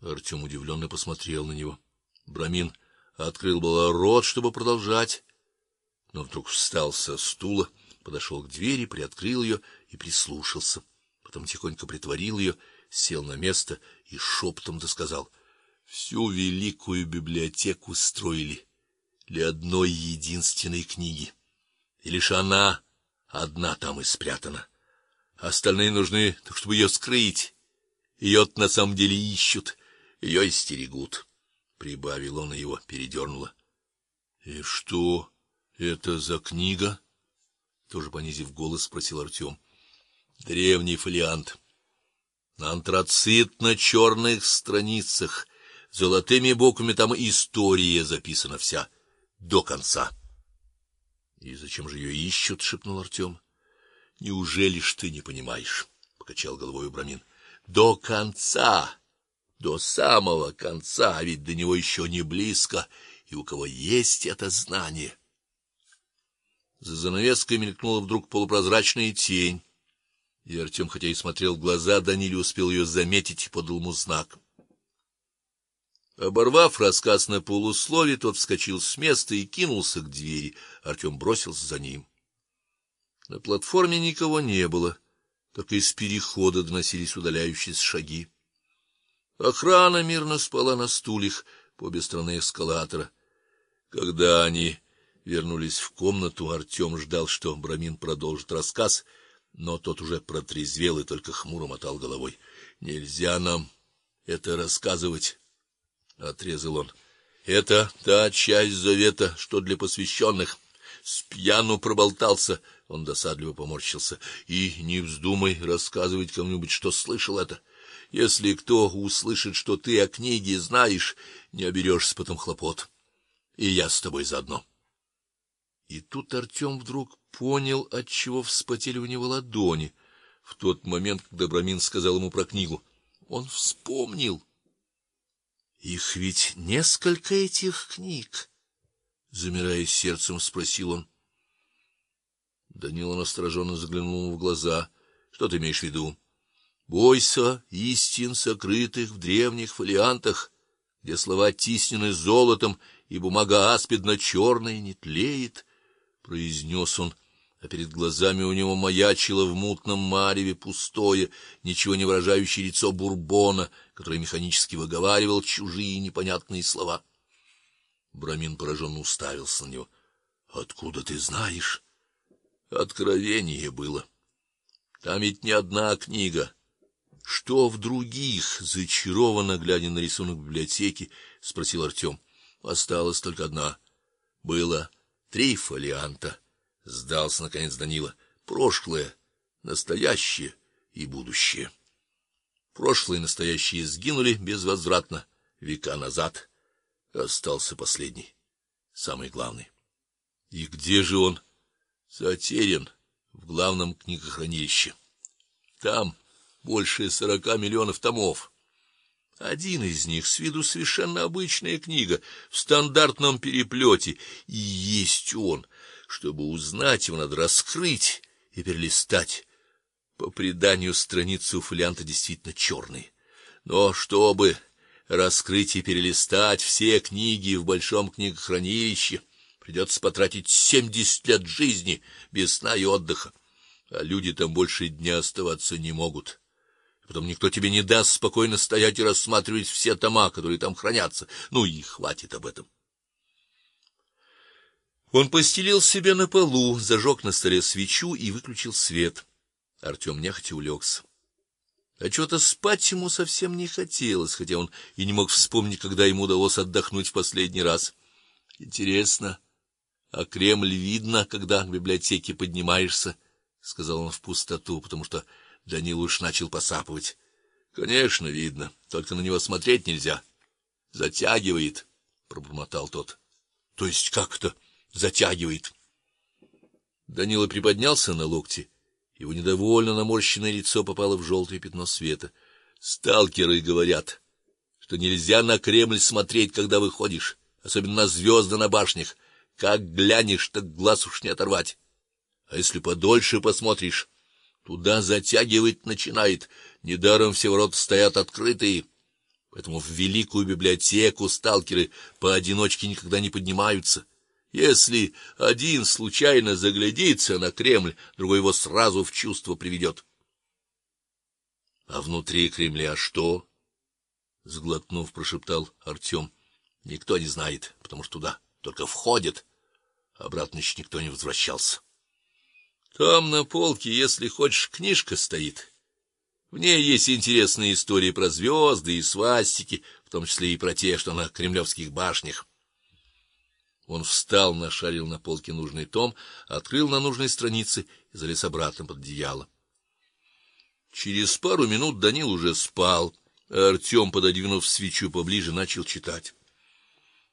Артем удивленно посмотрел на него. Брамин открыл было рот, чтобы продолжать, но вдруг встал со стула, подошел к двери, приоткрыл ее и прислушался. Потом тихонько притворил ее, сел на место и шепотом досказал: "Всю великую библиотеку строили для одной единственной книги, и лишь она одна там и спрятана. Остальные нужны, так чтобы ее скрыть. ее на самом деле ищут, ее истерегут", прибавил он, и его передернуло. "И что это за книга?" тоже понизив голос, спросил Артем. Древний фолиант. На антрацитно черных страницах золотыми буквами там история записана вся до конца. И зачем же ее ищут, шепнул Артем. Неужели ж ты не понимаешь? покачал головой Брамин. До конца, до самого конца, а ведь до него еще не близко, и у кого есть это знание. За занавеской мелькнула вдруг полупрозрачная тень. И Артем, хотя и смотрел в глаза, Даниле успел ее заметить и подал ему знак. Оборвав рассказ на полуслове, тот вскочил с места и кинулся к двери. Артем бросился за ним. На платформе никого не было, только из перехода доносились удаляющиеся шаги. Охрана мирно спала на стульях по обе стороны эскалатора. Когда они вернулись в комнату, Артем ждал, что Брамин продолжит рассказ, но тот уже протрезвел и только хмуро мотал головой. Нельзя нам это рассказывать отрезал он. Это та часть завета, что для посвященных. С пьяну проболтался, он досадливо поморщился. И не вздумай рассказывать кому-нибудь, что слышал это. Если кто услышит, что ты о книге знаешь, не оберешься потом хлопот. И я с тобой заодно. И тут Артем вдруг понял, от чего вспотели у него ладони. В тот момент, когда Брамин сказал ему про книгу, он вспомнил их ведь несколько этих книг, замирая сердцем, спросил он. Данила настороженно заглянул ему в глаза. Что ты имеешь в виду? Бойся истин, сокрытых в древних фолиантах, где слова тиснены золотом, и бумага аспидно черная не тлеет, произнес он а перед глазами у него маячило в мутном мареве пустое, ничего не выражающее лицо бурбона, который механически выговаривал чужие непонятные слова. Брамин пораженно уставился на него. Откуда ты знаешь? Откровение было. Там ведь не одна книга. Что в других? зачарованно глядя на рисунок в библиотеке, спросил Артем. Осталась только одна. Было три фолианта сдался наконец Данила. Прошлое, настоящее и будущее. Прошлое и настоящее сгинули безвозвратно века назад. Остался последний, самый главный. И где же он? Затерян в главном книгохранилище. Там больше сорока миллионов томов. Один из них с виду совершенно обычная книга в стандартном переплете, и есть он. Чтобы узнать его, надо раскрыть и перелистать. По преданию страницы у фолианта действительно черные. Но чтобы раскрыть и перелистать все книги в большом книгохранилище, придется потратить семьдесят лет жизни без сна и отдыха. А люди там больше дня оставаться не могут. Потом никто тебе не даст спокойно стоять и рассматривать все тома, которые там хранятся. Ну и хватит об этом. Он постелил себе на полу, зажег на столе свечу и выключил свет. Артем нехотя улегся. А что-то спать ему совсем не хотелось, хотя он и не мог вспомнить, когда ему удалось отдохнуть в последний раз. Интересно, а Кремль видно, когда к библиотеке поднимаешься, сказал он в пустоту, потому что Данил уж начал посапывать. Конечно, видно, только на него смотреть нельзя. Затягивает, пробормотал тот. То есть как то затягивает. Данила приподнялся на локте, его недовольно наморщенное лицо попало в желтое пятно света. Сталкеры говорят, что нельзя на Кремль смотреть, когда выходишь, особенно на звезды на башнях. Как глянешь, так глаз уж не оторвать. А если подольше посмотришь, туда затягивать начинает. Недаром все ворота стоят открытые. Поэтому в великую библиотеку сталкеры поодиночке никогда не поднимаются. Если один случайно заглядится на Кремль, другой его сразу в чувство приведет. А внутри Кремля что? сглотнув, прошептал Артем. — Никто не знает, потому что туда только входят. Обратно еще никто не возвращался. Там на полке, если хочешь, книжка стоит. В ней есть интересные истории про звезды и свастики, в том числе и про те, что на кремлевских башнях. Он встал, нашарил на полке нужный том, открыл на нужной странице и залез обратно под одеяло. Через пару минут Данил уже спал, а Артем, пододвинув свечу поближе, начал читать.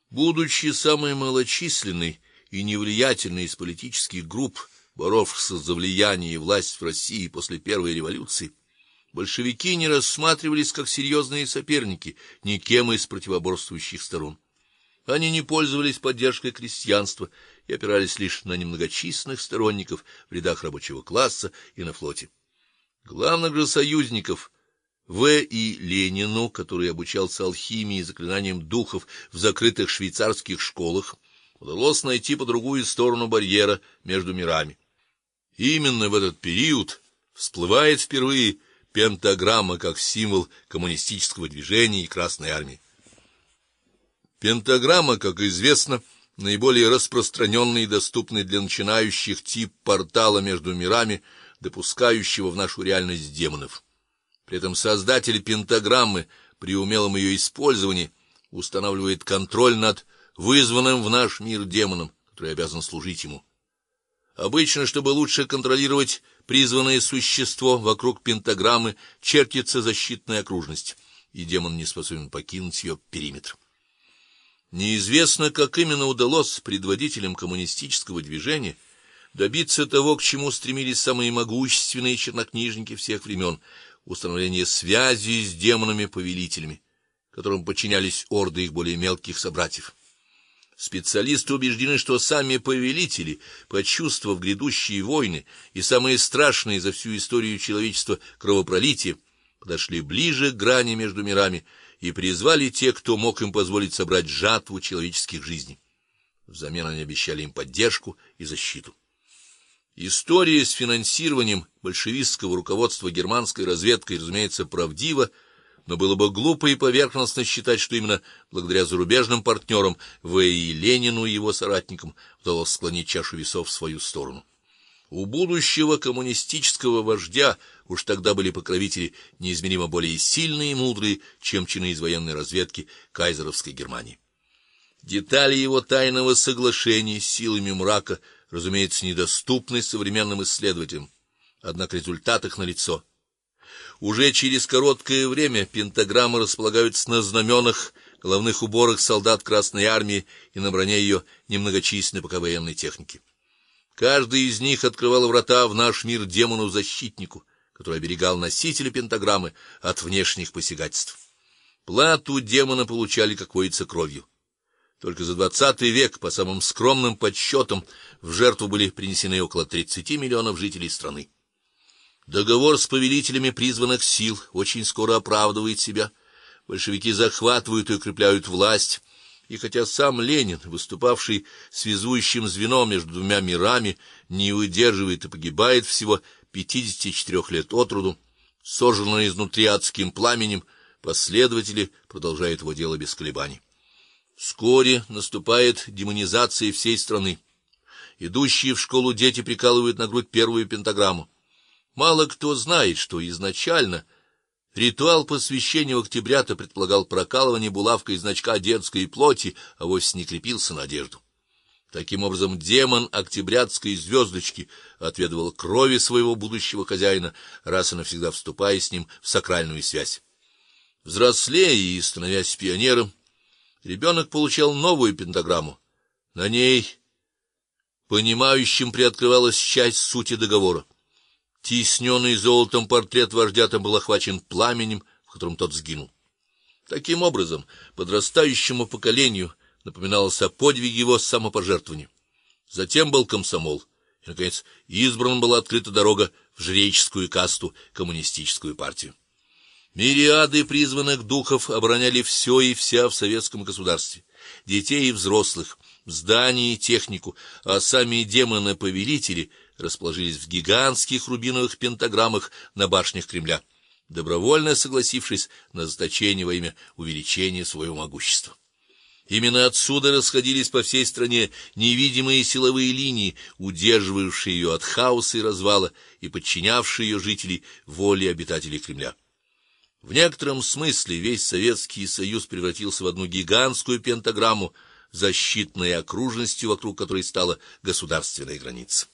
Будучи самой малочисленной и невлиятельной из политических групп, боровшихся за влияние и власть в России после первой революции, большевики не рассматривались как серьезные соперники никем из противоборствующих сторон. Они не пользовались поддержкой крестьянства и опирались лишь на немногочисленных сторонников в рядах рабочего класса и на флоте. Главных же союзников В. и Ленину, который обучался алхимии и заклинаниям духов в закрытых швейцарских школах, удалось найти по другую сторону барьера между мирами. Именно в этот период всплывает впервые пентаграмма как символ коммунистического движения и Красной армии. Пентаграмма, как известно, наиболее распространенный и доступный для начинающих тип портала между мирами, допускающего в нашу реальность демонов. При этом создатель пентаграммы при умелом ее использовании устанавливает контроль над вызванным в наш мир демоном, который обязан служить ему. Обычно, чтобы лучше контролировать призванное существо, вокруг пентаграммы чертится защитная окружность, и демон не способен покинуть ее периметр. Неизвестно, как именно удалось предводителям коммунистического движения добиться того, к чему стремились самые могущественные чернокнижники всех времен — установления связи с демонами-повелителями, которым подчинялись орды их более мелких собратьев. Специалисты убеждены, что сами повелители, почувствовав грядущие войны и самые страшные за всю историю человечества кровопролития, подошли ближе к грани между мирами и призвали тех, кто мог им позволить собрать жатву человеческих жизней. Взамен они обещали им поддержку и защиту. История с финансированием большевистского руководства германской разведкой, разумеется, правдива но было бы глупо и поверхностно считать, что именно благодаря зарубежным партнерам В.И. Ленину и его соратникам удалось склонить чашу весов в свою сторону. У будущего коммунистического вождя уж тогда были покровители неизмеримо более сильные и мудрые, чем чины из военной разведки кайзеровской Германии. Детали его тайного соглашения с силами мрака, разумеется, недоступны современным исследователям, однако результат их налицо. Уже через короткое время пентаграммы располагаются на знаменах, головных уборах солдат Красной армии и на броне ее немногочисленной пока военной техники. Каждый из них открывал врата в наш мир демону-защитнику, который оберегал носителя пентаграммы от внешних посягательств. Плату демона получали какой-то кровью. Только за двадцатый век, по самым скромным подсчетам, в жертву были принесены около 30 миллионов жителей страны. Договор с повелителями призванных сил очень скоро оправдывает себя. Большевики захватывают и укрепляют власть, и хотя сам Ленин, выступавший связующим звеном между двумя мирами, не выдерживает и погибает всего 54 лет от роду, сожженный изнутри адским пламенем, последователи продолжают его дело без колебаний. Вскоре наступает демонизация всей страны. Идущие в школу дети прикалывают на грудь первую пентаграмму. Мало кто знает, что изначально ритуал посвящения в октября-то предполагал прокалывание булавкой значка детской плоти, а вовсе не крепился на одежду. Таким образом, демон октябрятской звездочки отведывал крови своего будущего хозяина, раз и навсегда вступая с ним в сакральную связь. Взрослея и становясь пионером, ребенок получал новую пентаграмму. На ней понимающим приоткрывалась часть сути договора. Тисненный золотом портрет вождя там был охвачен пламенем, в котором тот сгинул. Таким образом, подрастающему поколению напоминалось о подвиге его самопожертвования. Затем был комсомол, и наконец избрана была открыта дорога в жреческую касту, коммунистическую партию. Мириады призванных духов обороняли все и вся в советском государстве, детей и взрослых, здания и технику, а сами демоны-повелители расположились в гигантских рубиновых пентаграммах на башнях Кремля, добровольно согласившись на заточение во имя увеличения своего могущества. Именно отсюда расходились по всей стране невидимые силовые линии, удерживавшие ее от хаоса и развала и подчинявшие ее жителей воле обитателей Кремля. В некотором смысле весь Советский Союз превратился в одну гигантскую пентаграмму, защитной окружностью, вокруг которой стала государственная граница.